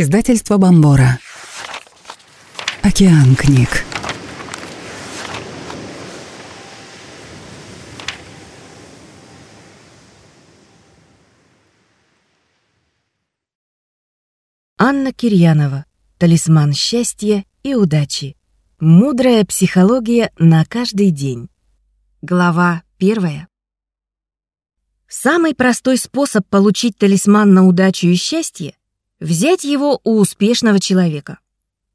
Издательство Бомбора. Океан книг. Анна Кирьянова. Талисман счастья и удачи. Мудрая психология на каждый день. Глава первая. Самый простой способ получить талисман на удачу и счастье — взять его у успешного человека.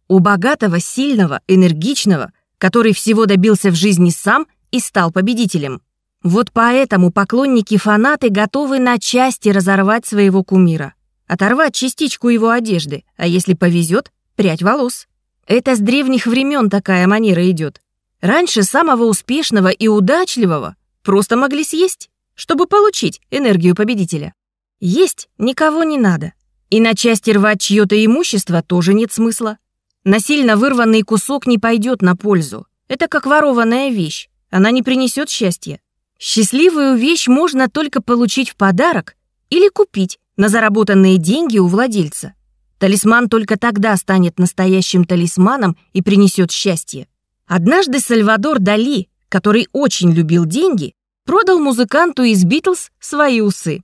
У богатого, сильного, энергичного, который всего добился в жизни сам и стал победителем. Вот поэтому поклонники-фанаты готовы на части разорвать своего кумира, оторвать частичку его одежды, а если повезет, прядь волос. Это с древних времен такая манера идет. Раньше самого успешного и удачливого просто могли съесть, чтобы получить энергию победителя. Есть никого не надо. И на части рвать чье-то имущество тоже нет смысла. Насильно вырванный кусок не пойдет на пользу. Это как ворованная вещь. Она не принесет счастья. Счастливую вещь можно только получить в подарок или купить на заработанные деньги у владельца. Талисман только тогда станет настоящим талисманом и принесет счастье. Однажды Сальвадор Дали, который очень любил деньги, продал музыканту из Битлз свои усы.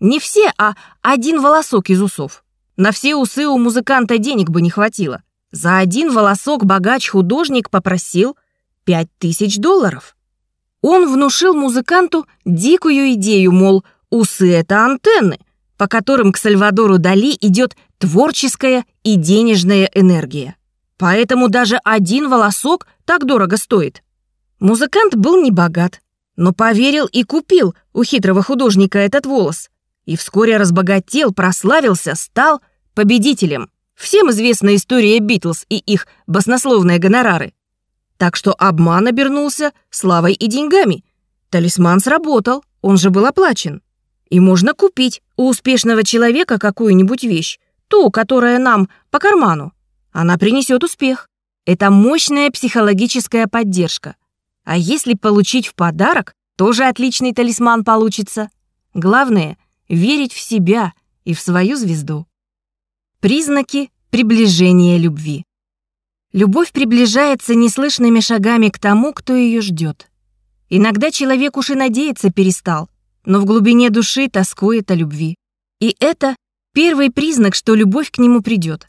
Не все, а один волосок из усов. На все усы у музыканта денег бы не хватило. За один волосок богач-художник попросил 5000 долларов. Он внушил музыканту дикую идею, мол, усы — это антенны, по которым к Сальвадору Дали идет творческая и денежная энергия. Поэтому даже один волосок так дорого стоит. Музыкант был не богат, но поверил и купил у хитрого художника этот волос. И вскоре разбогател, прославился, стал победителем. Всем известна история Битлз и их баснословные гонорары. Так что обман обернулся славой и деньгами. Талисман сработал, он же был оплачен. И можно купить у успешного человека какую-нибудь вещь, ту, которая нам по карману. Она принесет успех. Это мощная психологическая поддержка. А если получить в подарок, тоже отличный талисман получится. Главное — верить в себя и в свою звезду. Признаки приближения любви. Любовь приближается неслышными шагами к тому, кто ее ждет. Иногда человек уж и надеяться перестал, но в глубине души тоскует о любви. И это первый признак, что любовь к нему придет.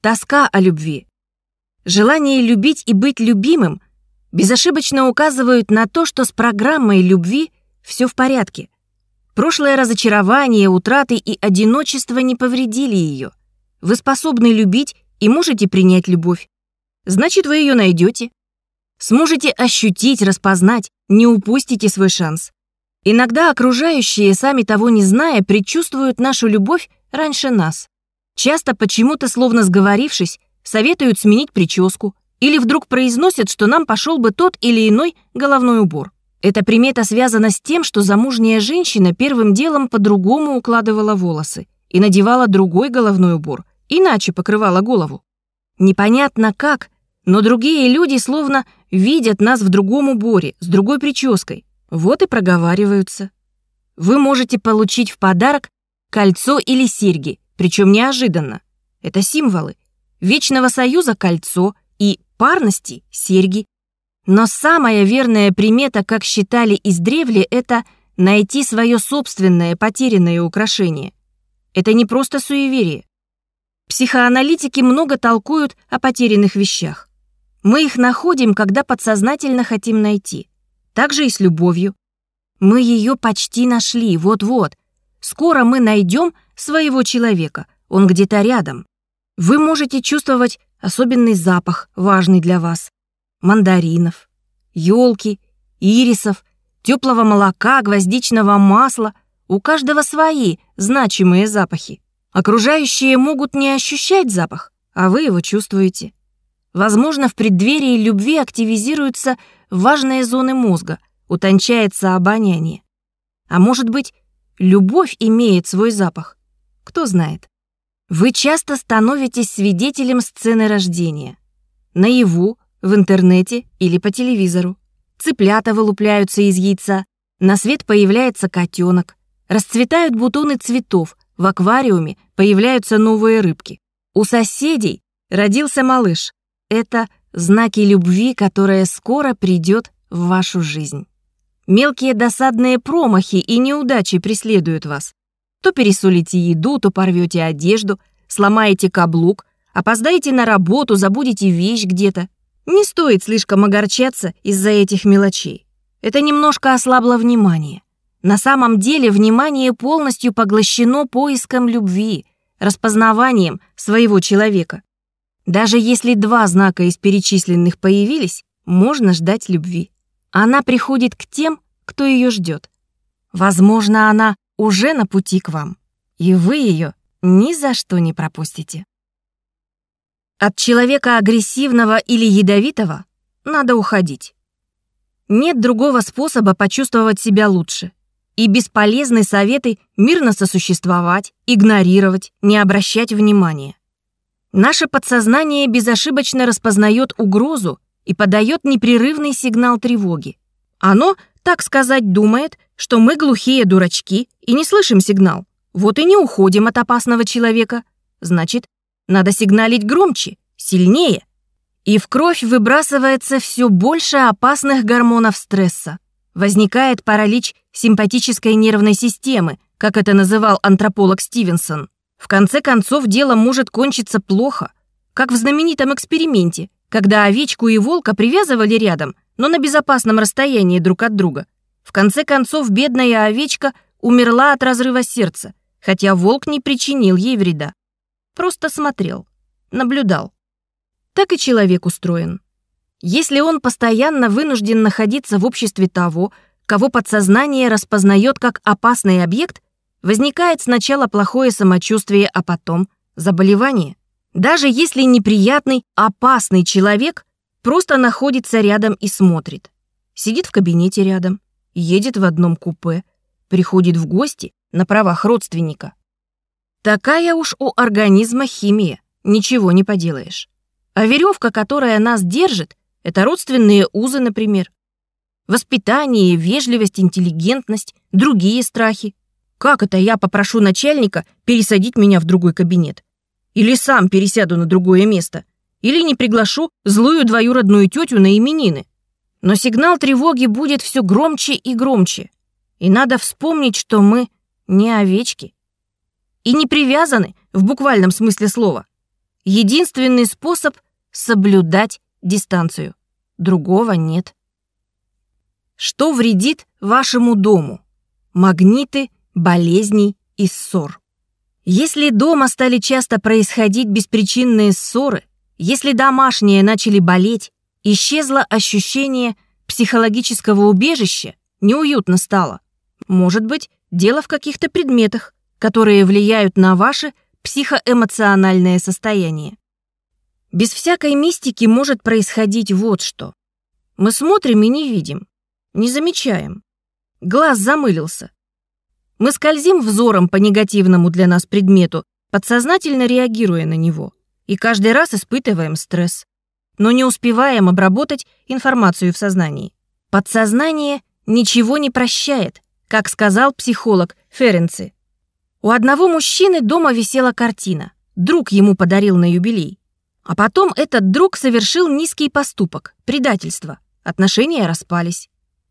Тоска о любви. Желание любить и быть любимым безошибочно указывают на то, что с программой любви все в порядке. Прошлое разочарование, утраты и одиночество не повредили ее. Вы способны любить и можете принять любовь. Значит, вы ее найдете. Сможете ощутить, распознать, не упустите свой шанс. Иногда окружающие, сами того не зная, предчувствуют нашу любовь раньше нас. Часто почему-то, словно сговорившись, советуют сменить прическу или вдруг произносят, что нам пошел бы тот или иной головной убор. Эта примета связана с тем, что замужняя женщина первым делом по-другому укладывала волосы и надевала другой головной убор, иначе покрывала голову. Непонятно как, но другие люди словно видят нас в другом уборе, с другой прической, вот и проговариваются. Вы можете получить в подарок кольцо или серьги, причем неожиданно. Это символы. Вечного союза кольцо и парности серьги. Но самая верная примета, как считали издревле, это найти свое собственное потерянное украшение. Это не просто суеверие. Психоаналитики много толкуют о потерянных вещах. Мы их находим, когда подсознательно хотим найти. Так же и с любовью. Мы ее почти нашли, вот-вот. Скоро мы найдем своего человека, он где-то рядом. Вы можете чувствовать особенный запах, важный для вас. Мандаринов, елки, ирисов, теплого молока, гвоздичного масла. У каждого свои значимые запахи. Окружающие могут не ощущать запах, а вы его чувствуете. Возможно, в преддверии любви активизируются важные зоны мозга, утончается обоняние. А может быть, любовь имеет свой запах? Кто знает. Вы часто становитесь свидетелем сцены рождения. Наяву, в интернете или по телевизору. Цыплята вылупляются из яйца, на свет появляется котенок, расцветают бутоны цветов, в аквариуме появляются новые рыбки. У соседей родился малыш. Это знаки любви, которая скоро придет в вашу жизнь. Мелкие досадные промахи и неудачи преследуют вас. То пересолите еду, то порвете одежду, сломаете каблук, опоздаете на работу, забудете вещь где-то. Не стоит слишком огорчаться из-за этих мелочей. Это немножко ослабло внимание. На самом деле внимание полностью поглощено поиском любви, распознаванием своего человека. Даже если два знака из перечисленных появились, можно ждать любви. Она приходит к тем, кто ее ждет. Возможно, она уже на пути к вам, и вы ее ни за что не пропустите. От человека агрессивного или ядовитого надо уходить. Нет другого способа почувствовать себя лучше. И бесполезны советы мирно сосуществовать, игнорировать, не обращать внимания. Наше подсознание безошибочно распознает угрозу и подает непрерывный сигнал тревоги. Оно, так сказать, думает, что мы глухие дурачки и не слышим сигнал. Вот и не уходим от опасного человека. Значит, надо сигналить громче, сильнее. И в кровь выбрасывается все больше опасных гормонов стресса. Возникает паралич симпатической нервной системы, как это называл антрополог Стивенсон. В конце концов, дело может кончиться плохо, как в знаменитом эксперименте, когда овечку и волка привязывали рядом, но на безопасном расстоянии друг от друга. В конце концов, бедная овечка умерла от разрыва сердца, хотя волк не причинил ей вреда. Просто смотрел, наблюдал. Так и человек устроен. Если он постоянно вынужден находиться в обществе того, кого подсознание распознает как опасный объект, возникает сначала плохое самочувствие, а потом заболевание. Даже если неприятный, опасный человек просто находится рядом и смотрит. Сидит в кабинете рядом, едет в одном купе, приходит в гости на правах родственника. Такая уж у организма химия, ничего не поделаешь. А веревка, которая нас держит, это родственные узы, например. Воспитание, вежливость, интеллигентность, другие страхи. Как это я попрошу начальника пересадить меня в другой кабинет? Или сам пересяду на другое место? Или не приглашу злую двоюродную тетю на именины? Но сигнал тревоги будет все громче и громче. И надо вспомнить, что мы не овечки. И не привязаны в буквальном смысле слова. Единственный способ — соблюдать дистанцию. Другого нет. Что вредит вашему дому? Магниты, болезни и ссор. Если дома стали часто происходить беспричинные ссоры, если домашние начали болеть, исчезло ощущение психологического убежища, неуютно стало. Может быть, дело в каких-то предметах, которые влияют на ваше психоэмоциональное состояние. Без всякой мистики может происходить вот что. Мы смотрим и не видим, не замечаем. Глаз замылился. Мы скользим взором по негативному для нас предмету, подсознательно реагируя на него, и каждый раз испытываем стресс, но не успеваем обработать информацию в сознании. Подсознание ничего не прощает, как сказал психолог Ференци. У одного мужчины дома висела картина. Друг ему подарил на юбилей. А потом этот друг совершил низкий поступок, предательство. Отношения распались.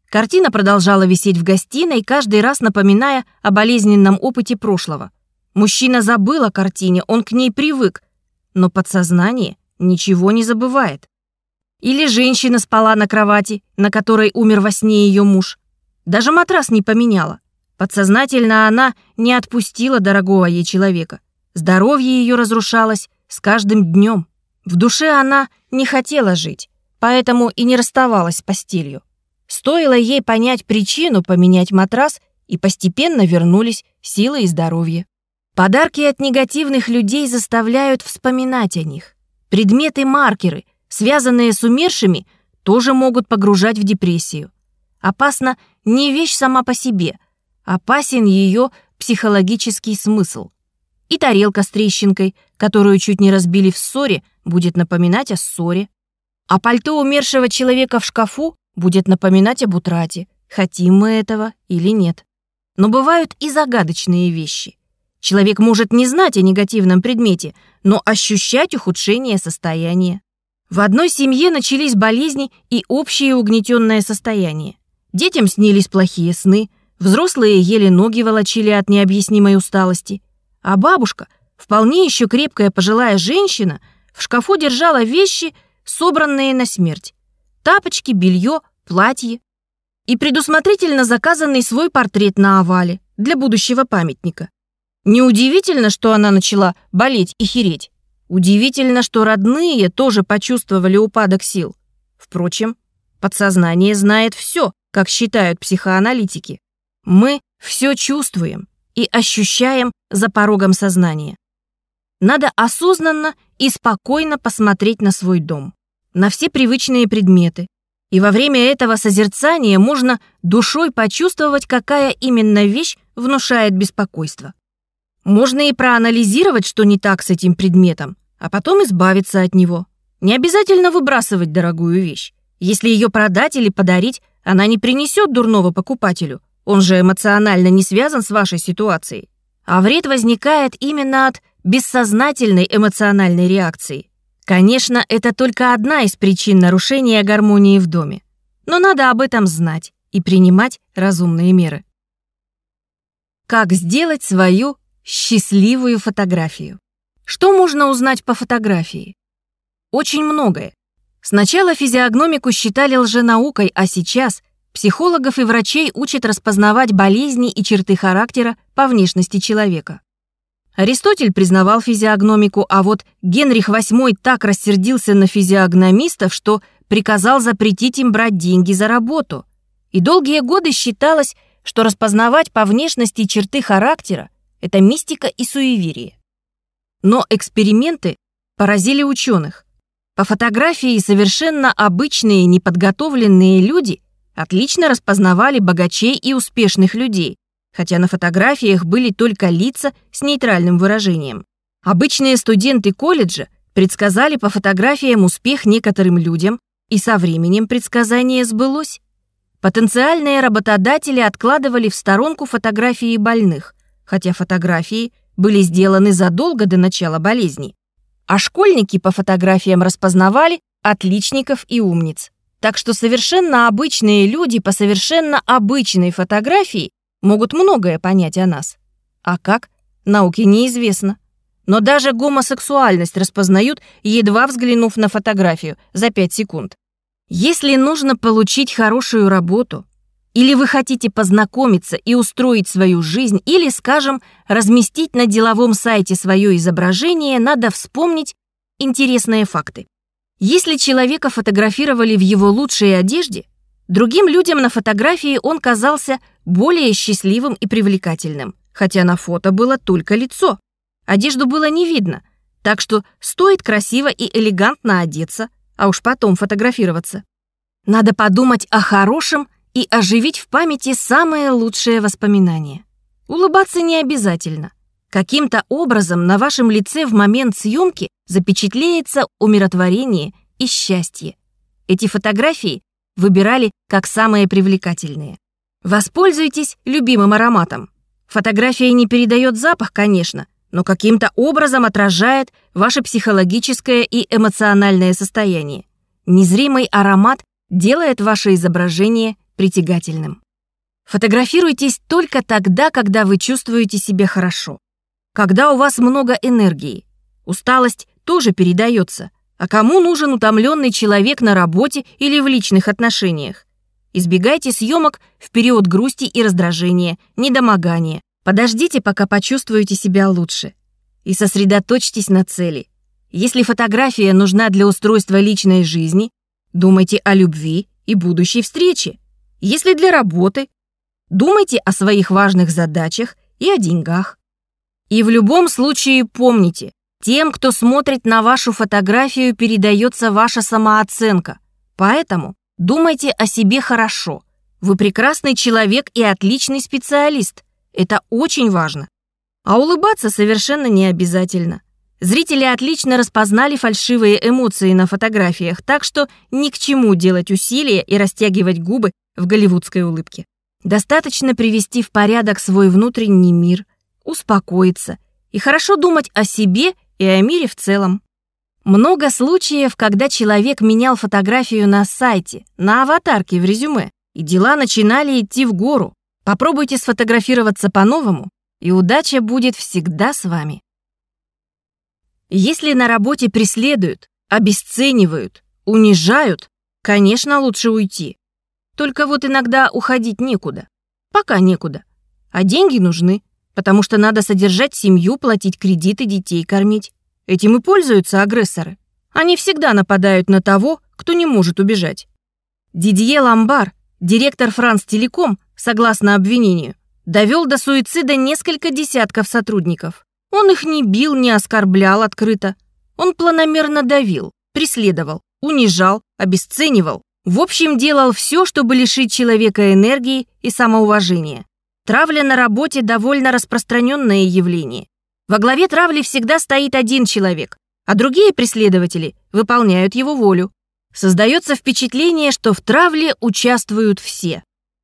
Картина продолжала висеть в гостиной, каждый раз напоминая о болезненном опыте прошлого. Мужчина забыл о картине, он к ней привык, но подсознание ничего не забывает. Или женщина спала на кровати, на которой умер во сне ее муж. Даже матрас не поменяла. Подсознательно она не отпустила дорогого ей человека. Здоровье ее разрушалось с каждым днем. В душе она не хотела жить, поэтому и не расставалась с постелью. Стоило ей понять причину, поменять матрас, и постепенно вернулись силы и здоровье. Подарки от негативных людей заставляют вспоминать о них. Предметы-маркеры, связанные с умершими, тоже могут погружать в депрессию. Опасна не вещь сама по себе – опасен ее психологический смысл. И тарелка с трещинкой, которую чуть не разбили в ссоре, будет напоминать о ссоре. А пальто умершего человека в шкафу будет напоминать об утрате, хотим мы этого или нет. Но бывают и загадочные вещи. Человек может не знать о негативном предмете, но ощущать ухудшение состояния. В одной семье начались болезни и общее угнетенное состояние. Детям снились плохие сны, взрослые еле ноги волочили от необъяснимой усталости. А бабушка, вполне еще крепкая пожилая женщина, в шкафу держала вещи, собранные на смерть. Тапочки, белье, платье. И предусмотрительно заказанный свой портрет на овале для будущего памятника. Неудивительно, что она начала болеть и хереть. Удивительно, что родные тоже почувствовали упадок сил. Впрочем, подсознание знает все, как считают психоаналитики. Мы все чувствуем и ощущаем за порогом сознания. Надо осознанно и спокойно посмотреть на свой дом, на все привычные предметы. И во время этого созерцания можно душой почувствовать, какая именно вещь внушает беспокойство. Можно и проанализировать, что не так с этим предметом, а потом избавиться от него. Не обязательно выбрасывать дорогую вещь. Если ее продать или подарить, она не принесет дурного покупателю. Он же эмоционально не связан с вашей ситуацией. А вред возникает именно от бессознательной эмоциональной реакции. Конечно, это только одна из причин нарушения гармонии в доме. Но надо об этом знать и принимать разумные меры. Как сделать свою счастливую фотографию. Что можно узнать по фотографии? Очень многое. Сначала физиогномику считали лженаукой, а сейчас психологов и врачей учат распознавать болезни и черты характера по внешности человека. Аристотель признавал физиогномику, а вот Генрих VIII так рассердился на физиогномистов, что приказал запретить им брать деньги за работу. И долгие годы считалось, что распознавать по внешности черты характера это мистика и суеверие. Но эксперименты поразили ученых. По фотографии совершенно обычные неподготовленные люди отлично распознавали богачей и успешных людей, хотя на фотографиях были только лица с нейтральным выражением. Обычные студенты колледжа предсказали по фотографиям успех некоторым людям, и со временем предсказание сбылось. Потенциальные работодатели откладывали в сторонку фотографии больных, хотя фотографии были сделаны задолго до начала болезни. А школьники по фотографиям распознавали отличников и умниц. Так что совершенно обычные люди по совершенно обычной фотографии могут многое понять о нас. А как? Науке неизвестно. Но даже гомосексуальность распознают, едва взглянув на фотографию за 5 секунд. Если нужно получить хорошую работу, или вы хотите познакомиться и устроить свою жизнь, или, скажем, разместить на деловом сайте свое изображение, надо вспомнить интересные факты. Если человека фотографировали в его лучшей одежде, другим людям на фотографии он казался более счастливым и привлекательным, хотя на фото было только лицо. Одежду было не видно, так что стоит красиво и элегантно одеться, а уж потом фотографироваться. Надо подумать о хорошем и оживить в памяти самые лучшие воспоминания. Улыбаться не обязательно. Каким-то образом на вашем лице в момент съемки запечатлеется умиротворение и счастье. Эти фотографии выбирали как самые привлекательные. Воспользуйтесь любимым ароматом. Фотография не передает запах, конечно, но каким-то образом отражает ваше психологическое и эмоциональное состояние. Незримый аромат делает ваше изображение притягательным. Фотографируйтесь только тогда, когда вы чувствуете себя хорошо. Когда у вас много энергии. Усталость тоже передается. А кому нужен утомленный человек на работе или в личных отношениях? Избегайте съемок в период грусти и раздражения, недомогания. Подождите, пока почувствуете себя лучше. И сосредоточьтесь на цели. Если фотография нужна для устройства личной жизни, думайте о любви и будущей встрече. Если для работы, думайте о своих важных задачах и о деньгах. И в любом случае помните, тем, кто смотрит на вашу фотографию, передается ваша самооценка. Поэтому думайте о себе хорошо. Вы прекрасный человек и отличный специалист. Это очень важно. А улыбаться совершенно не обязательно. Зрители отлично распознали фальшивые эмоции на фотографиях, так что ни к чему делать усилия и растягивать губы в голливудской улыбке. Достаточно привести в порядок свой внутренний мир, успокоиться и хорошо думать о себе и о мире в целом. Много случаев, когда человек менял фотографию на сайте, на аватарке в резюме, и дела начинали идти в гору. Попробуйте сфотографироваться по-новому, и удача будет всегда с вами. Если на работе преследуют, обесценивают, унижают, конечно, лучше уйти. Только вот иногда уходить некуда. Пока некуда. А деньги нужны, потому что надо содержать семью, платить кредиты, детей кормить. Этим и пользуются агрессоры. Они всегда нападают на того, кто не может убежать. Дидье Ламбар, директор Франс Телеком, согласно обвинению, довел до суицида несколько десятков сотрудников. Он их не бил, не оскорблял открыто. Он планомерно давил, преследовал, унижал, обесценивал. В общем, делал все, чтобы лишить человека энергии и самоуважения. Травля на работе довольно распространенное явление. Во главе травли всегда стоит один человек, а другие преследователи выполняют его волю. Создается впечатление, что в травле участвуют все.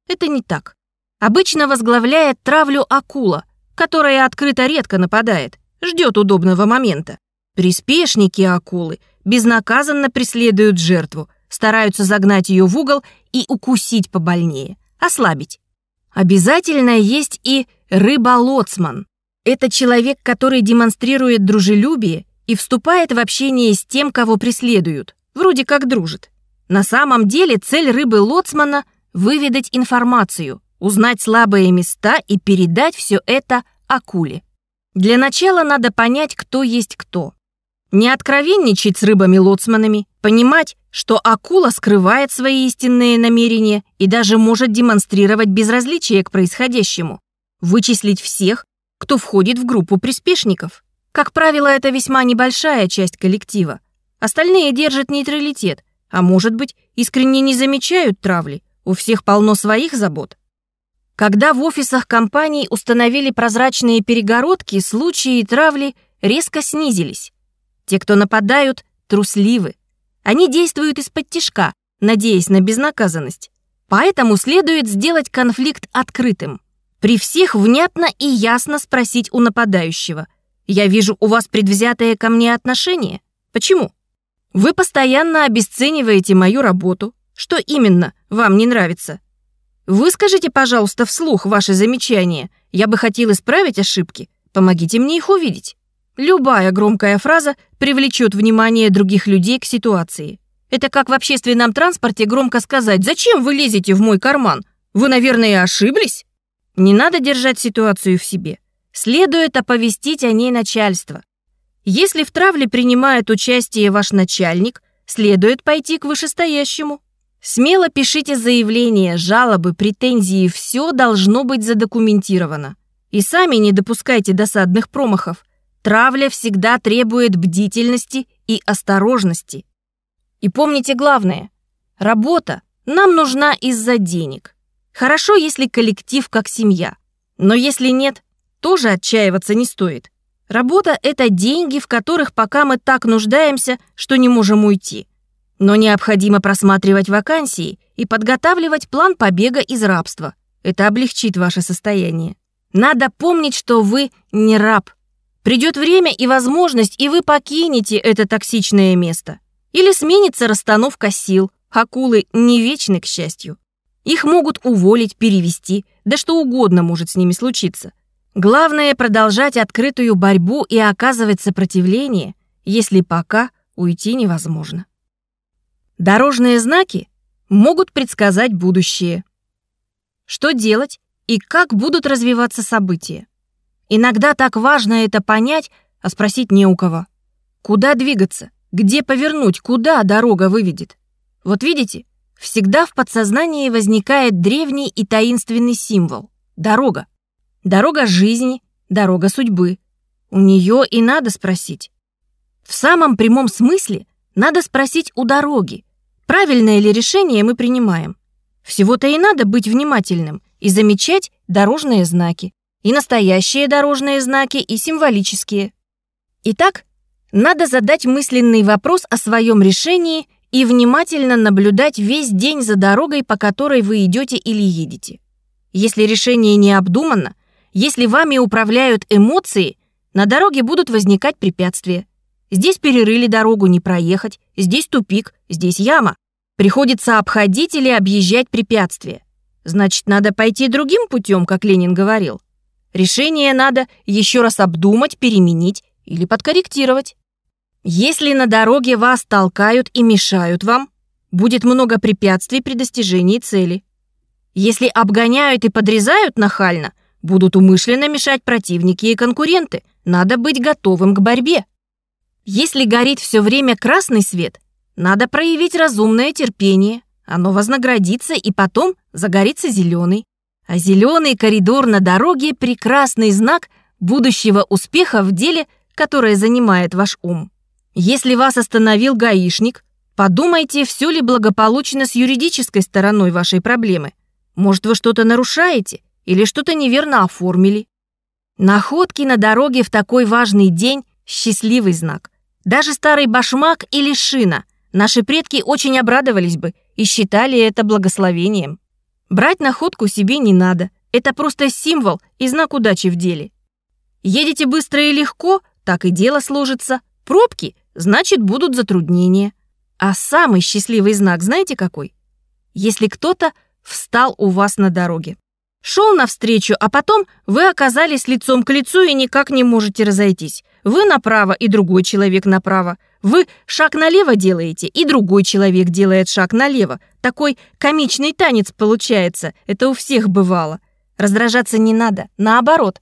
Это не так. Обычно возглавляет травлю акула, которая открыто редко нападает, ждет удобного момента. Приспешники акулы безнаказанно преследуют жертву, стараются загнать ее в угол и укусить побольнее, ослабить. Обязательно есть и рыба-лоцман. Это человек, который демонстрирует дружелюбие и вступает в общение с тем, кого преследуют, вроде как дружит. На самом деле цель рыбы-лоцмана – выведать информацию, узнать слабые места и передать все это акуле. Для начала надо понять, кто есть кто. Не откровенничать с рыбами-лоцманами, понимать, что акула скрывает свои истинные намерения и даже может демонстрировать безразличие к происходящему, вычислить всех, кто входит в группу приспешников. Как правило, это весьма небольшая часть коллектива. Остальные держат нейтралитет, а может быть, искренне не замечают травли. У всех полно своих забот. Когда в офисах компаний установили прозрачные перегородки, случаи травли резко снизились. Те, кто нападают, трусливы. Они действуют из-под тишка, надеясь на безнаказанность. Поэтому следует сделать конфликт открытым. При всех внятно и ясно спросить у нападающего. «Я вижу у вас предвзятое ко мне отношение. Почему? Вы постоянно обесцениваете мою работу. Что именно вам не нравится? Выскажите, пожалуйста, вслух ваши замечания. Я бы хотел исправить ошибки. Помогите мне их увидеть». Любая громкая фраза привлечет внимание других людей к ситуации. Это как в общественном транспорте громко сказать «Зачем вы лезете в мой карман? Вы, наверное, ошиблись?» Не надо держать ситуацию в себе. Следует оповестить о ней начальство. Если в травле принимает участие ваш начальник, следует пойти к вышестоящему. Смело пишите заявления, жалобы, претензии, все должно быть задокументировано. И сами не допускайте досадных промахов – Травля всегда требует бдительности и осторожности. И помните главное. Работа нам нужна из-за денег. Хорошо, если коллектив как семья. Но если нет, тоже отчаиваться не стоит. Работа — это деньги, в которых пока мы так нуждаемся, что не можем уйти. Но необходимо просматривать вакансии и подготавливать план побега из рабства. Это облегчит ваше состояние. Надо помнить, что вы не раб, Придет время и возможность, и вы покинете это токсичное место. Или сменится расстановка сил. Акулы не вечны, к счастью. Их могут уволить, перевести, да что угодно может с ними случиться. Главное продолжать открытую борьбу и оказывать сопротивление, если пока уйти невозможно. Дорожные знаки могут предсказать будущее. Что делать и как будут развиваться события? Иногда так важно это понять, а спросить не у кого. Куда двигаться? Где повернуть? Куда дорога выведет? Вот видите, всегда в подсознании возникает древний и таинственный символ — дорога. Дорога жизни, дорога судьбы. У нее и надо спросить. В самом прямом смысле надо спросить у дороги, правильное ли решение мы принимаем. Всего-то и надо быть внимательным и замечать дорожные знаки и настоящие дорожные знаки, и символические. Итак, надо задать мысленный вопрос о своем решении и внимательно наблюдать весь день за дорогой, по которой вы идете или едете. Если решение не обдумано, Если вами управляют эмоции, на дороге будут возникать препятствия. Здесь перерыли дорогу, не проехать, здесь тупик, здесь яма. Приходится обходить или объезжать препятствия. Значит, надо пойти другим путем, как Ленин говорил. Решение надо еще раз обдумать, переменить или подкорректировать. Если на дороге вас толкают и мешают вам, будет много препятствий при достижении цели. Если обгоняют и подрезают нахально, будут умышленно мешать противники и конкуренты. Надо быть готовым к борьбе. Если горит все время красный свет, надо проявить разумное терпение. Оно вознаградится и потом загорится зеленый. А зеленый коридор на дороге – прекрасный знак будущего успеха в деле, которое занимает ваш ум. Если вас остановил гаишник, подумайте, все ли благополучно с юридической стороной вашей проблемы – может, вы что-то нарушаете или что-то неверно оформили? Находки на дороге в такой важный день – счастливый знак. Даже старый башмак или шина наши предки очень обрадовались бы и считали это благословением. Брать находку себе не надо. Это просто символ и знак удачи в деле. Едете быстро и легко, так и дело сложится. Пробки – значит, будут затруднения. А самый счастливый знак знаете какой? Если кто-то встал у вас на дороге. Шел навстречу, а потом вы оказались лицом к лицу и никак не можете разойтись. Вы направо, и другой человек направо. Вы шаг налево делаете, и другой человек делает шаг налево. Такой комичный танец получается. Это у всех бывало. Раздражаться не надо, наоборот.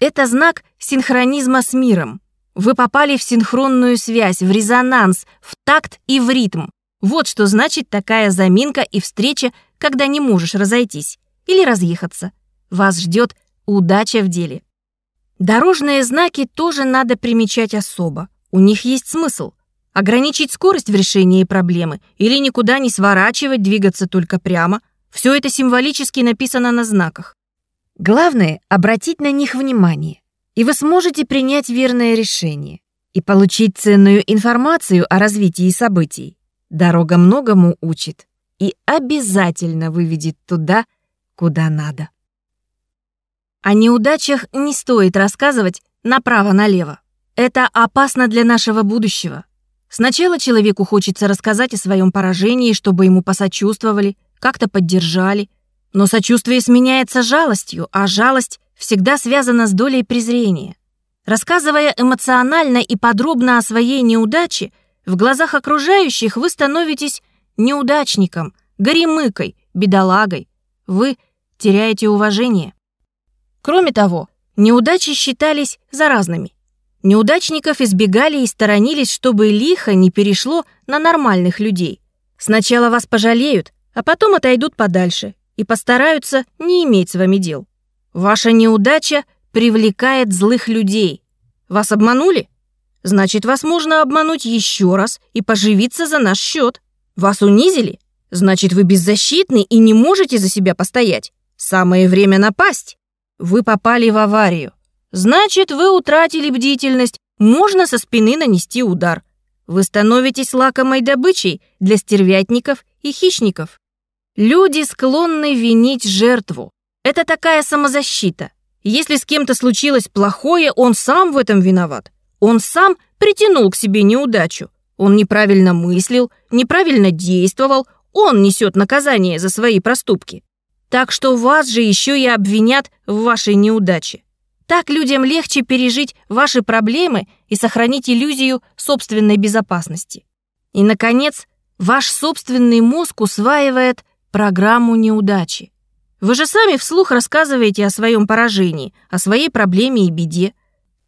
Это знак синхронизма с миром. Вы попали в синхронную связь, в резонанс, в такт и в ритм. Вот что значит такая заминка и встреча когда не можешь разойтись или разъехаться. Вас ждет удача в деле. Дорожные знаки тоже надо примечать особо. У них есть смысл. Ограничить скорость в решении проблемы или никуда не сворачивать, двигаться только прямо. Все это символически написано на знаках. Главное — обратить на них внимание, и вы сможете принять верное решение и получить ценную информацию о развитии событий. Дорога многому учит и обязательно выведет туда, куда надо. О неудачах не стоит рассказывать направо-налево. Это опасно для нашего будущего. Сначала человеку хочется рассказать о своем поражении, чтобы ему посочувствовали, как-то поддержали. Но сочувствие сменяется жалостью, а жалость всегда связана с долей презрения. Рассказывая эмоционально и подробно о своей неудаче, в глазах окружающих вы становитесь неудачником, горемыкой, бедолагой. Вы теряете уважение. Кроме того, неудачи считались заразными. Неудачников избегали и сторонились, чтобы лихо не перешло на нормальных людей. Сначала вас пожалеют, а потом отойдут подальше и постараются не иметь с вами дел. Ваша неудача привлекает злых людей. Вас обманули? Значит, вас можно обмануть еще раз и поживиться за наш счет. Вас унизили? Значит, вы беззащитны и не можете за себя постоять. Самое время напасть. Вы попали в аварию. Значит, вы утратили бдительность. Можно со спины нанести удар. Вы становитесь лакомой добычей для стервятников и хищников. Люди склонны винить жертву. Это такая самозащита. Если с кем-то случилось плохое, он сам в этом виноват. Он сам притянул к себе неудачу. Он неправильно мыслил, неправильно действовал, он несет наказание за свои проступки. Так что вас же еще и обвинят в вашей неудаче. Так людям легче пережить ваши проблемы и сохранить иллюзию собственной безопасности. И, наконец, ваш собственный мозг усваивает программу неудачи. Вы же сами вслух рассказываете о своем поражении, о своей проблеме и беде.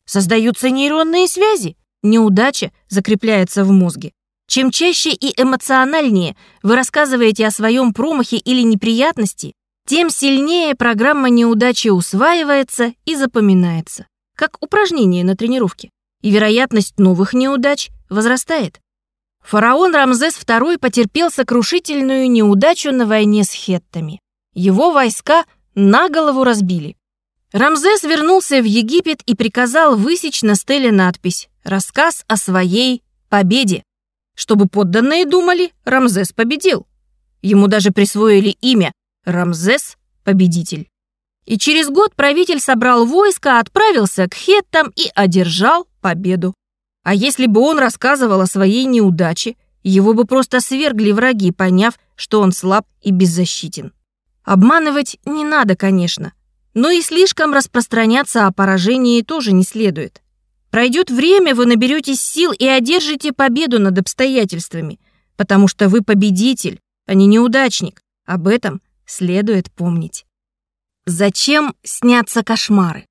Создаются нейронные связи, Неудача закрепляется в мозге. Чем чаще и эмоциональнее вы рассказываете о своем промахе или неприятности, тем сильнее программа неудачи усваивается и запоминается, как упражнение на тренировке, и вероятность новых неудач возрастает. Фараон Рамзес II потерпел сокрушительную неудачу на войне с хеттами. Его войска на голову разбили. Рамзес вернулся в Египет и приказал высечь на стеле надпись Рассказ о своей победе. Чтобы подданные думали, Рамзес победил. Ему даже присвоили имя Рамзес Победитель. И через год правитель собрал войско, отправился к хеттам и одержал победу. А если бы он рассказывал о своей неудаче, его бы просто свергли враги, поняв, что он слаб и беззащитен. Обманывать не надо, конечно, но и слишком распространяться о поражении тоже не следует. Пройдет время, вы наберетесь сил и одержите победу над обстоятельствами, потому что вы победитель, а не неудачник. Об этом следует помнить. Зачем снятся кошмары?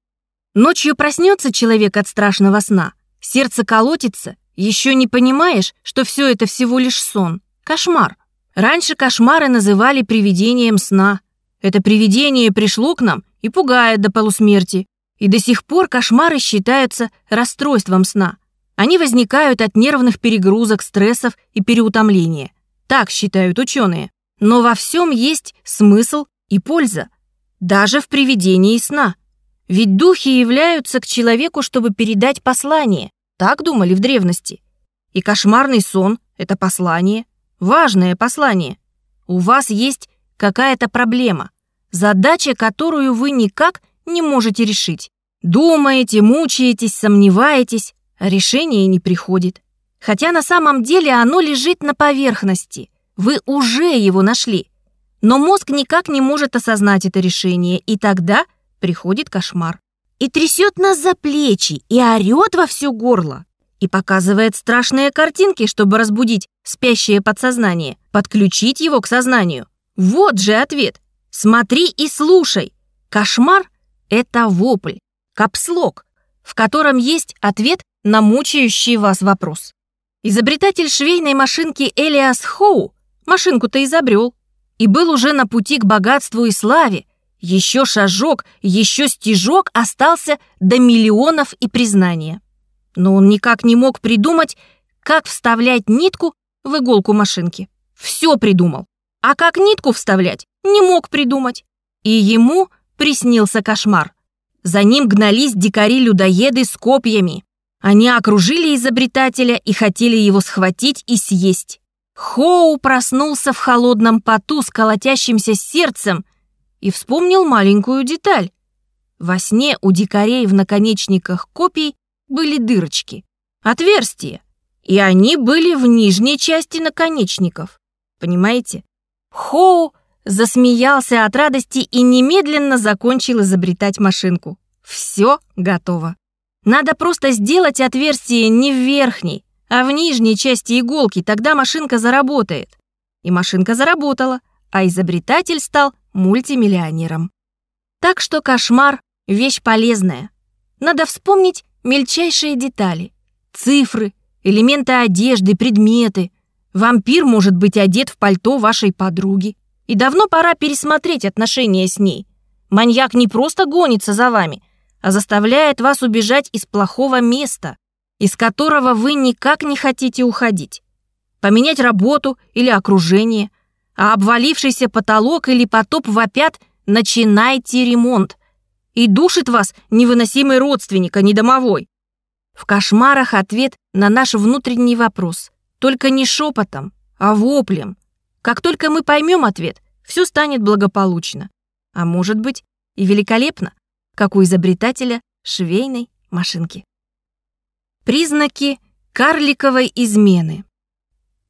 Ночью проснется человек от страшного сна, сердце колотится, еще не понимаешь, что все это всего лишь сон, кошмар. Раньше кошмары называли привидением сна. Это привидение пришло к нам и пугает до полусмерти. И до сих пор кошмары считаются расстройством сна. Они возникают от нервных перегрузок, стрессов и переутомления. Так считают ученые. Но во всем есть смысл и польза даже в привидении сна. Ведь духи являются к человеку, чтобы передать послание. Так думали в древности. И кошмарный сон — это послание, важное послание. У вас есть какая-то проблема, задача, которую вы никак не можете решить. Думаете, мучаетесь, сомневаетесь, а решение не приходит. Хотя на самом деле оно лежит на поверхности. Вы уже его нашли. Но мозг никак не может осознать это решение, и тогда приходит кошмар. И трясет нас за плечи, и орет во все горло, и показывает страшные картинки, чтобы разбудить спящее подсознание, подключить его к сознанию. Вот же ответ. Смотри и слушай. Кошмар — это вопль, капслог, в котором есть ответ на мучающий вас вопрос. Изобретатель швейной машинки Элиас Хоу машинку-то изобрел, и был уже на пути к богатству и славе. Еще шажок, еще стежок остался до миллионов и признания. Но он никак не мог придумать, как вставлять нитку в иголку машинки. Все придумал. А как нитку вставлять, не мог придумать. И ему приснился кошмар. За ним гнались дикари-людоеды с копьями. Они окружили изобретателя и хотели его схватить и съесть. Хоу проснулся в холодном поту с колотящимся сердцем и вспомнил маленькую деталь. Во сне у дикарей в наконечниках копий были дырочки, отверстия, и они были в нижней части наконечников. Понимаете? Хоу засмеялся от радости и немедленно закончил изобретать машинку. Все готово. Надо просто сделать отверстие не в верхней, а в нижней части иголки, тогда машинка заработает. И машинка заработала, а изобретатель стал мультимиллионером. Так что кошмар — вещь полезная. Надо вспомнить мельчайшие детали. Цифры, элементы одежды, предметы. Вампир может быть одет в пальто вашей подруги. И давно пора пересмотреть отношения с ней. Маньяк не просто гонится за вами, а заставляет вас убежать из плохого места из которого вы никак не хотите уходить. Поменять работу или окружение, а обвалившийся потолок или потоп вопят «начинайте ремонт». И душит вас невыносимый родственник, а не домовой. В кошмарах ответ на наш внутренний вопрос. Только не шепотом, а воплем. Как только мы поймем ответ, все станет благополучно. А может быть и великолепно, как у изобретателя швейной машинки. Признаки карликовой измены.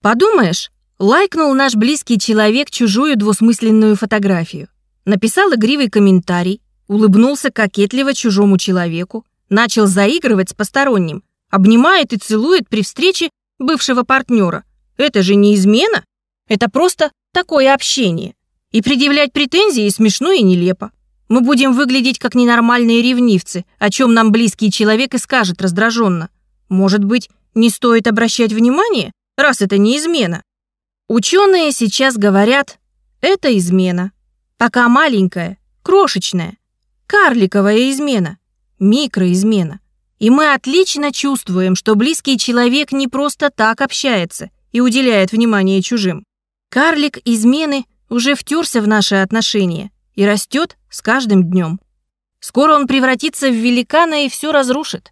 Подумаешь, лайкнул наш близкий человек чужую двусмысленную фотографию. Написал игривый комментарий, улыбнулся кокетливо чужому человеку, начал заигрывать с посторонним, обнимает и целует при встрече бывшего партнера. Это же не измена, это просто такое общение. И предъявлять претензии смешно и нелепо. Мы будем выглядеть как ненормальные ревнивцы, о чем нам близкий человек и скажет раздраженно. Может быть, не стоит обращать внимание, раз это не измена? Ученые сейчас говорят, это измена. Пока маленькая, крошечная, карликовая измена, микроизмена. И мы отлично чувствуем, что близкий человек не просто так общается и уделяет внимание чужим. Карлик измены уже втерся в наши отношения и растет с каждым днем. Скоро он превратится в великана и все разрушит.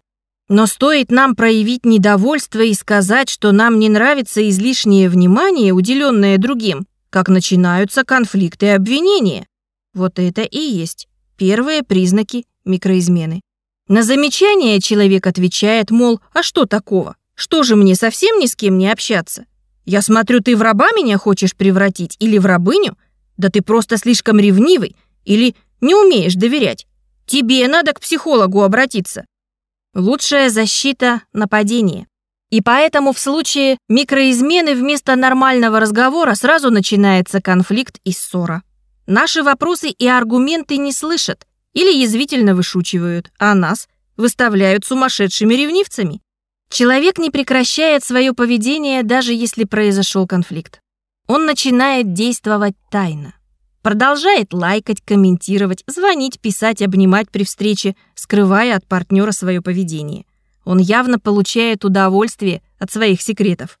Но стоит нам проявить недовольство и сказать, что нам не нравится излишнее внимание, уделенное другим, как начинаются конфликты и обвинения. Вот это и есть Первые признаки микроизмены. На замечание человек отвечает, мол, а что такого? Что же мне совсем ни с кем не общаться? Я смотрю, ты в раба меня хочешь превратить или в рабыню? Да ты просто слишком ревнивый или не умеешь доверять. Тебе надо к психологу обратиться. Лучшая защита – нападение. И поэтому в случае микроизмены вместо нормального разговора сразу начинается конфликт и ссора. Наши вопросы и аргументы не слышат или язвительно вышучивают, а нас выставляют сумасшедшими ревнивцами. Человек не прекращает свое поведение, даже если произошел конфликт. Он начинает действовать тайно. Продолжает лайкать, комментировать, звонить, писать, обнимать при встрече, скрывая от партнера свое поведение. Он явно получает удовольствие от своих секретов.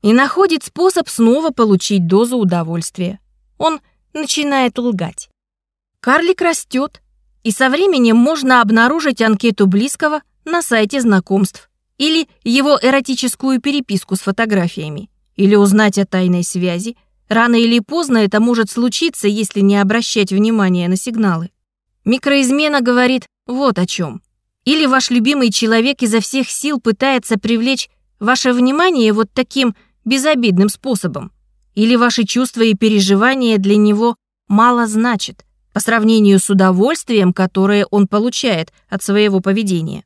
И находит способ снова получить дозу удовольствия. Он начинает лгать. Карлик растет, и со временем можно обнаружить анкету близкого на сайте знакомств или его эротическую переписку с фотографиями, или узнать о тайной связи, Рано или поздно это может случиться, если не обращать внимания на сигналы. Микроизмена говорит вот о чем. Или ваш любимый человек изо всех сил пытается привлечь ваше внимание вот таким безобидным способом. Или ваши чувства и переживания для него мало значат по сравнению с удовольствием, которое он получает от своего поведения.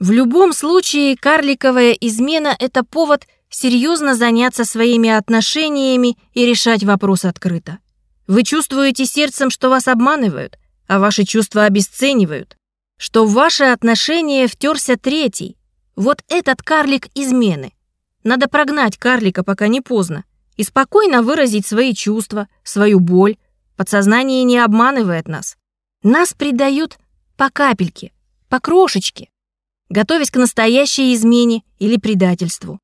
В любом случае, карликовая измена – это повод серьезно заняться своими отношениями и решать вопрос открыто. Вы чувствуете сердцем, что вас обманывают, а ваши чувства обесценивают, что в ваши отношения втерся третий. Вот этот карлик измены. Надо прогнать карлика, пока не поздно, и спокойно выразить свои чувства, свою боль. Подсознание не обманывает нас. Нас предают по капельке, по крошечке, готовясь к настоящей измене или предательству.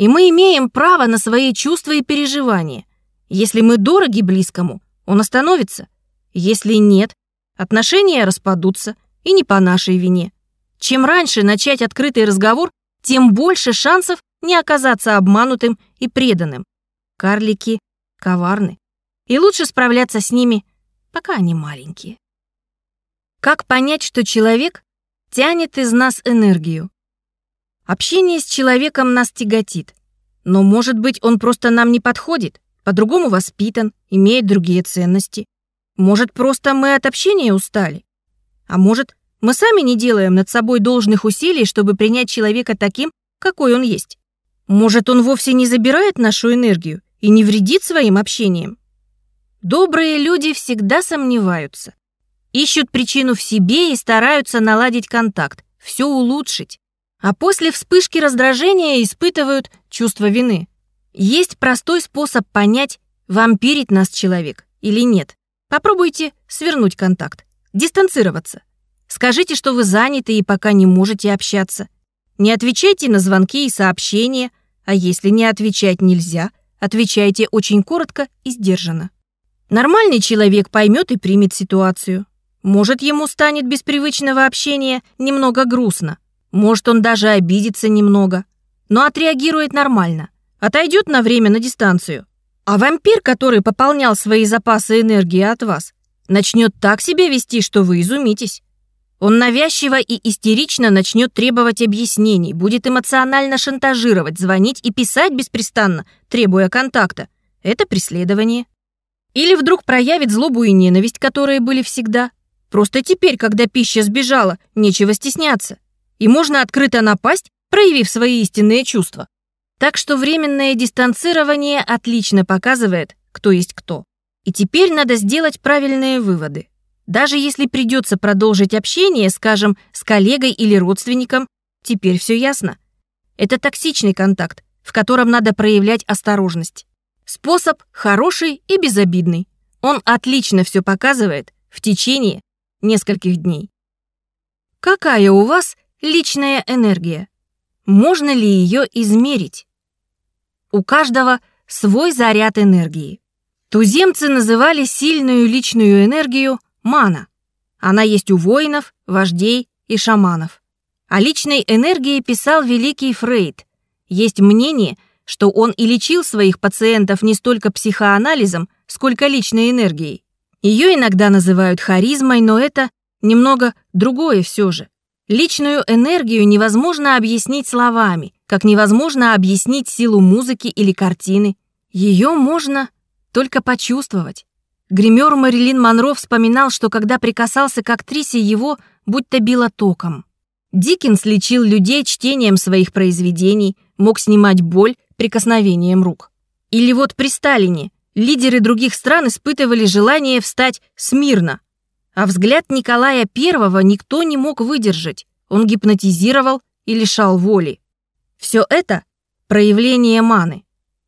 И мы имеем право на свои чувства и переживания. Если мы дороги близкому, он остановится. Если нет, отношения распадутся, и не по нашей вине. Чем раньше начать открытый разговор, тем больше шансов не оказаться обманутым и преданным. Карлики коварны, и лучше справляться с ними, пока они маленькие. Как понять, что человек тянет из нас энергию? Общение с человеком нас тяготит. Но, может быть, он просто нам не подходит, по-другому воспитан, имеет другие ценности. Может, просто мы от общения устали? А может, мы сами не делаем над собой должных усилий, чтобы принять человека таким, какой он есть? Может, он вовсе не забирает нашу энергию и не вредит своим общением? Добрые люди всегда сомневаются. Ищут причину в себе и стараются наладить контакт, все улучшить а после вспышки раздражения испытывают чувство вины. Есть простой способ понять, вампирит нас человек или нет. Попробуйте свернуть контакт, дистанцироваться. Скажите, что вы заняты и пока не можете общаться. Не отвечайте на звонки и сообщения, а если не отвечать нельзя, отвечайте очень коротко и сдержанно. Нормальный человек поймет и примет ситуацию. Может, ему станет без привычного общения немного грустно, может, он даже обидится немного, но отреагирует нормально, отойдет на время на дистанцию. А вампир, который пополнял свои запасы энергии от вас, начнет так себя вести, что вы изумитесь. Он навязчиво и истерично начнет требовать объяснений, будет эмоционально шантажировать, звонить и писать беспрестанно, требуя контакта. Это преследование. Или вдруг проявит злобу и ненависть, которые были всегда. Просто теперь, когда пища сбежала, нечего стесняться и можно открыто напасть, проявив свои истинные чувства. Так что временное дистанцирование отлично показывает, кто есть кто. И теперь надо сделать правильные выводы. Даже если придется продолжить общение, скажем, с коллегой или родственником, теперь все ясно. Это токсичный контакт, в котором надо проявлять осторожность. Способ хороший и безобидный. Он отлично все показывает в течение нескольких дней. Какая у вас Личная энергия. Можно ли ее измерить? У каждого свой заряд энергии. Туземцы называли сильную личную энергию мана. Она есть у воинов, вождей и шаманов. О личной энергии писал великий Фрейд. Есть мнение, что он и лечил своих пациентов не столько психоанализом, сколько личной энергией. Ее иногда называют харизмой, но это немного другое все же. Личную энергию невозможно объяснить словами, как невозможно объяснить силу музыки или картины. Ее можно только почувствовать. Гример Марилин Монро вспоминал, что когда прикасался к актрисе, его будто било током. Диккенс лечил людей чтением своих произведений, мог снимать боль прикосновением рук. Или вот при Сталине лидеры других стран испытывали желание встать смирно, а взгляд Николая I никто не мог выдержать. Он гипнотизировал и лишал воли. Все это – проявление маны.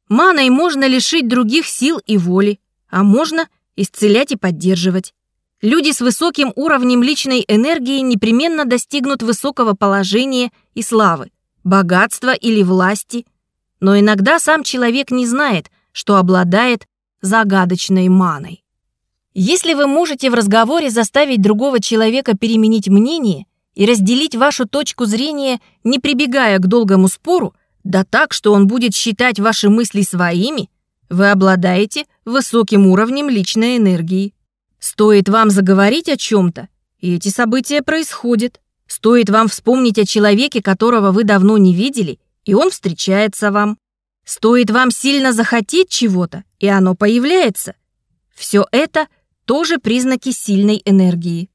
Маной можно лишить других сил и воли, а можно исцелять и поддерживать. Люди с высоким уровнем личной энергии непременно достигнут высокого положения и славы, богатства или власти. Но иногда сам человек не знает, что обладает загадочной маной. Если вы можете в разговоре заставить другого человека переменить мнение и разделить вашу точку зрения, не прибегая к долгому спору, да так, что он будет считать ваши мысли своими, вы обладаете высоким уровнем личной энергии. Стоит вам заговорить о чем-то, и эти события происходят. Стоит вам вспомнить о человеке, которого вы давно не видели, и он встречается вам. Стоит вам сильно захотеть чего-то, и оно появляется. Все это – тоже признаки сильной энергии.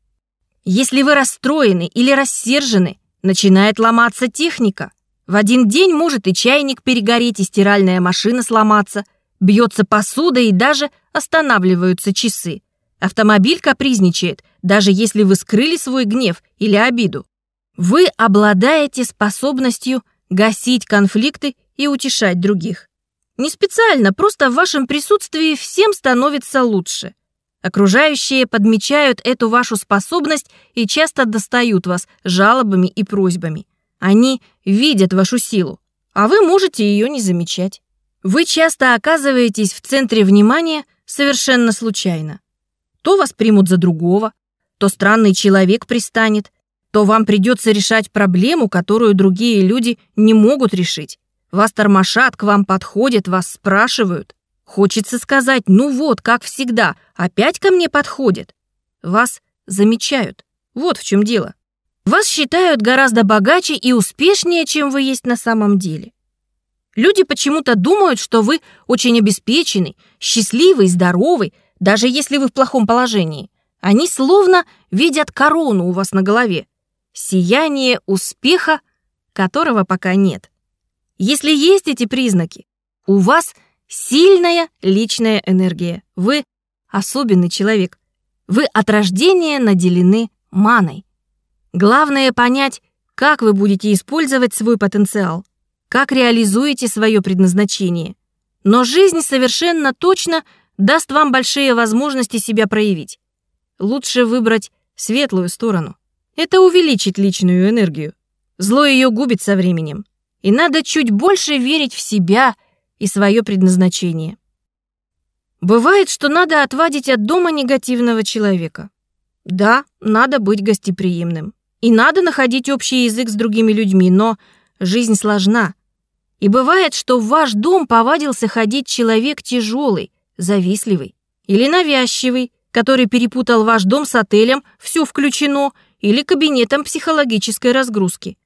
Если вы расстроены или рассержены, начинает ломаться техника. В один день может и чайник перегореть, и стиральная машина сломаться, бьется посуда и даже останавливаются часы. Автомобиль капризничает, даже если вы скрыли свой гнев или обиду. Вы обладаете способностью гасить конфликты и утешать других. Не специально, просто в вашем присутствии всем становится лучше. Окружающие подмечают эту вашу способность и часто достают вас жалобами и просьбами. Они видят вашу силу, а вы можете ее не замечать. Вы часто оказываетесь в центре внимания совершенно случайно. То вас примут за другого, то странный человек пристанет, то вам придется решать проблему, которую другие люди не могут решить. Вас тормошат, к вам подходят, вас спрашивают. Хочется сказать, ну вот, как всегда, опять ко мне подходит. Вас замечают. Вот в чем дело. Вас считают гораздо богаче и успешнее, чем вы есть на самом деле. Люди почему-то думают, что вы очень обеспеченный, счастливый, здоровый, даже если вы в плохом положении. Они словно видят корону у вас на голове. Сияние успеха, которого пока нет. Если есть эти признаки, у вас – Сильная личная энергия. Вы особенный человек. Вы от рождения наделены маной. Главное понять, как вы будете использовать свой потенциал, как реализуете свое предназначение. Но жизнь совершенно точно даст вам большие возможности себя проявить. Лучше выбрать светлую сторону. Это увеличит личную энергию. Зло ее губит со временем. И надо чуть больше верить в себя – и свое предназначение. Бывает, что надо отвадить от дома негативного человека. Да, надо быть гостеприимным. И надо находить общий язык с другими людьми, но жизнь сложна. И бывает, что в ваш дом повадился ходить человек тяжелый, завистливый или навязчивый, который перепутал ваш дом с отелем, все включено, или кабинетом психологической разгрузки.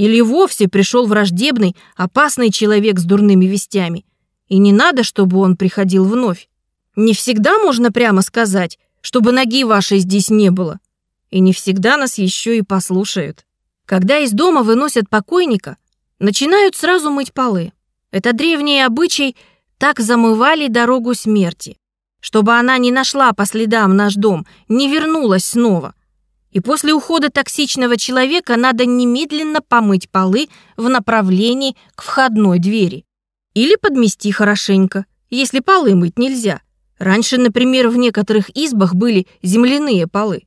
Или вовсе пришел враждебный, опасный человек с дурными вестями. И не надо, чтобы он приходил вновь. Не всегда можно прямо сказать, чтобы ноги вашей здесь не было. И не всегда нас еще и послушают. Когда из дома выносят покойника, начинают сразу мыть полы. Это древний обычай так замывали дорогу смерти, чтобы она не нашла по следам наш дом, не вернулась снова. И после ухода токсичного человека надо немедленно помыть полы в направлении к входной двери. Или подмести хорошенько, если полы мыть нельзя. Раньше, например, в некоторых избах были земляные полы.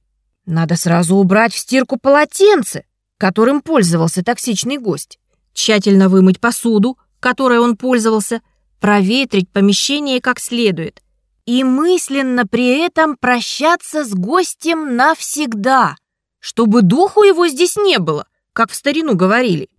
Надо сразу убрать в стирку полотенце, которым пользовался токсичный гость. Тщательно вымыть посуду, которой он пользовался, проветрить помещение как следует и мысленно при этом прощаться с гостем навсегда, чтобы духу его здесь не было, как в старину говорили.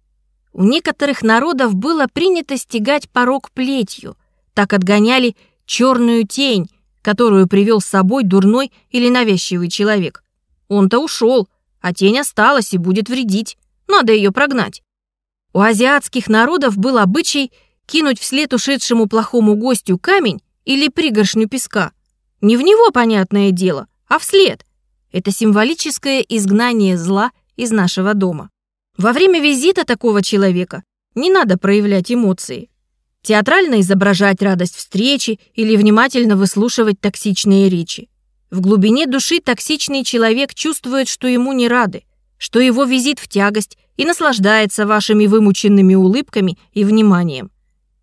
У некоторых народов было принято стегать порог плетью, так отгоняли черную тень, которую привел с собой дурной или навязчивый человек. Он-то ушел, а тень осталась и будет вредить. Надо ее прогнать. У азиатских народов был обычай кинуть вслед ушедшему плохому гостю камень или пригоршню песка. Не в него, понятное дело, а вслед. Это символическое изгнание зла из нашего дома. Во время визита такого человека не надо проявлять эмоции. Театрально изображать радость встречи или внимательно выслушивать токсичные речи. В глубине души токсичный человек чувствует, что ему не рады, что его визит в тягость и наслаждается вашими вымученными улыбками и вниманием.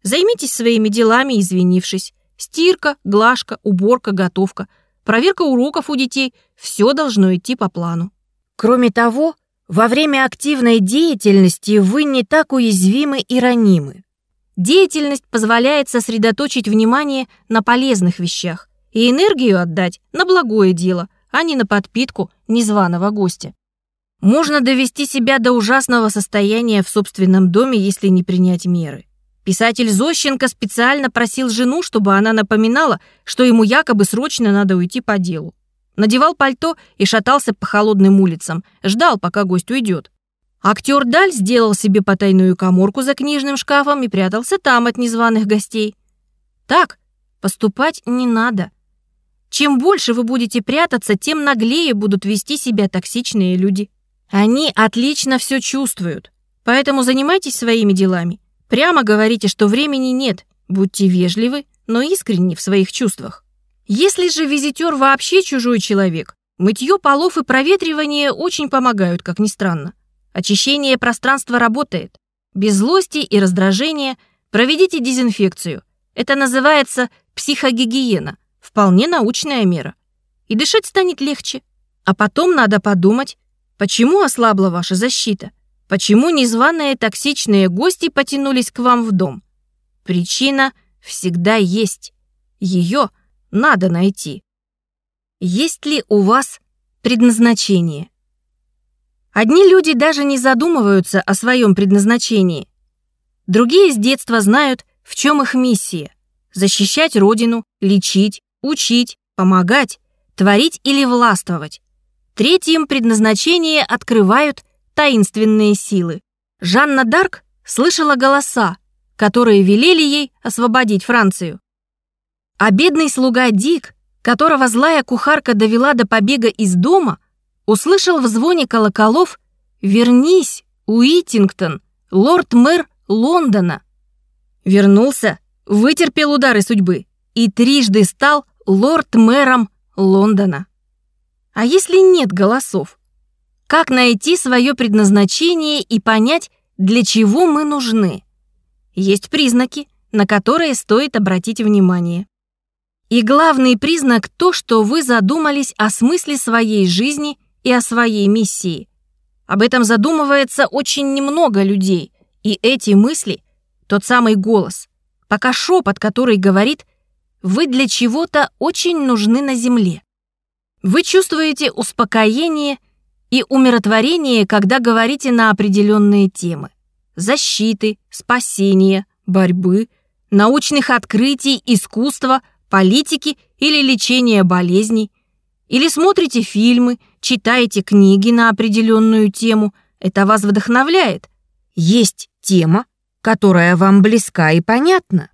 Займитесь своими делами, извинившись. Стирка, глажка, уборка, готовка, проверка уроков у детей – все должно идти по плану. Кроме того, во время активной деятельности вы не так уязвимы и ранимы. Деятельность позволяет сосредоточить внимание на полезных вещах и энергию отдать на благое дело, а не на подпитку незваного гостя. Можно довести себя до ужасного состояния в собственном доме, если не принять меры. Писатель Зощенко специально просил жену, чтобы она напоминала, что ему якобы срочно надо уйти по делу. Надевал пальто и шатался по холодным улицам, ждал, пока гость уйдет. Актер Даль сделал себе потайную коморку за книжным шкафом и прятался там от незваных гостей. Так поступать не надо. Чем больше вы будете прятаться, тем наглее будут вести себя токсичные люди. Они отлично все чувствуют, поэтому занимайтесь своими делами. Прямо говорите, что времени нет, будьте вежливы, но искренни в своих чувствах. Если же визитер вообще чужой человек, мытье полов и проветривание очень помогают, как ни странно. Очищение пространства работает. Без злости и раздражения проведите дезинфекцию. Это называется психогигиена, вполне научная мера. И дышать станет легче. А потом надо подумать, почему ослабла ваша защита – Почему незваные токсичные гости потянулись к вам в дом? Причина всегда есть. Ее надо найти. Есть ли у вас предназначение? Одни люди даже не задумываются о своем предназначении. Другие с детства знают, в чем их миссия. Защищать родину, лечить, учить, помогать, творить или властвовать. Третьим предназначение открывают таинственные силы. Жанна Дарк слышала голоса, которые велели ей освободить Францию. А бедный слуга Дик, которого злая кухарка довела до побега из дома, услышал в звоне колоколов «Вернись, Уитингтон, лорд-мэр Лондона». Вернулся, вытерпел удары судьбы и трижды стал лорд-мэром Лондона. А если нет голосов? Как найти свое предназначение и понять, для чего мы нужны? Есть признаки, на которые стоит обратить внимание. И главный признак то, что вы задумались о смысле своей жизни и о своей миссии. Об этом задумывается очень немного людей, и эти мысли — тот самый голос, пока шепот, который говорит «Вы для чего-то очень нужны на земле». Вы чувствуете успокоение — и умиротворение, когда говорите на определенные темы. Защиты, спасения, борьбы, научных открытий, искусства, политики или лечения болезней. Или смотрите фильмы, читаете книги на определенную тему. Это вас вдохновляет. Есть тема, которая вам близка и понятна.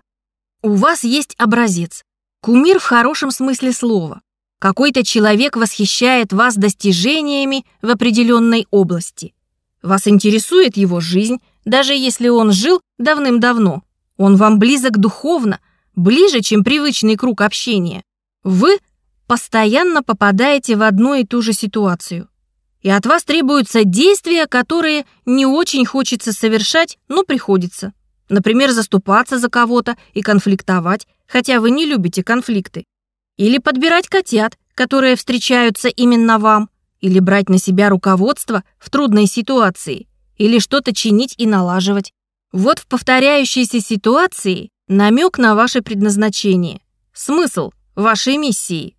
У вас есть образец. Кумир в хорошем смысле слова. Какой-то человек восхищает вас достижениями в определенной области. Вас интересует его жизнь, даже если он жил давным-давно. Он вам близок духовно, ближе, чем привычный круг общения. Вы постоянно попадаете в одну и ту же ситуацию. И от вас требуются действия, которые не очень хочется совершать, но приходится. Например, заступаться за кого-то и конфликтовать, хотя вы не любите конфликты. Или подбирать котят, которые встречаются именно вам. Или брать на себя руководство в трудной ситуации. Или что-то чинить и налаживать. Вот в повторяющейся ситуации намек на ваше предназначение. Смысл вашей миссии.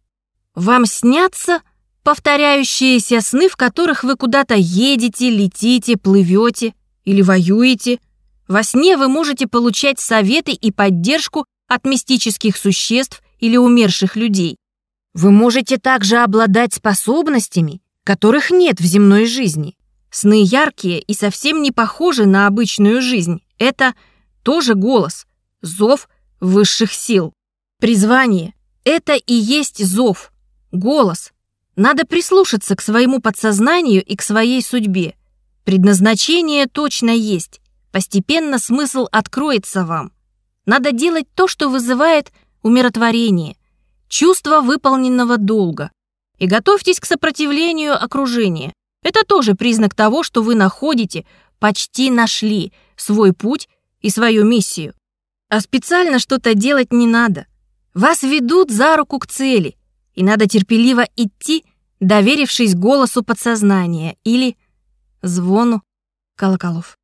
Вам снятся повторяющиеся сны, в которых вы куда-то едете, летите, плывете или воюете. Во сне вы можете получать советы и поддержку от мистических существ или умерших людей. Вы можете также обладать способностями, которых нет в земной жизни. Сны яркие и совсем не похожи на обычную жизнь. Это тоже голос, зов высших сил. Призвание — это и есть зов, голос. Надо прислушаться к своему подсознанию и к своей судьбе. Предназначение точно есть. Постепенно смысл откроется вам. Надо делать то, что вызывает умиротворение, чувство выполненного долга. И готовьтесь к сопротивлению окружения. Это тоже признак того, что вы находите, почти нашли свой путь и свою миссию. А специально что-то делать не надо. Вас ведут за руку к цели, и надо терпеливо идти, доверившись голосу подсознания или звону колоколов.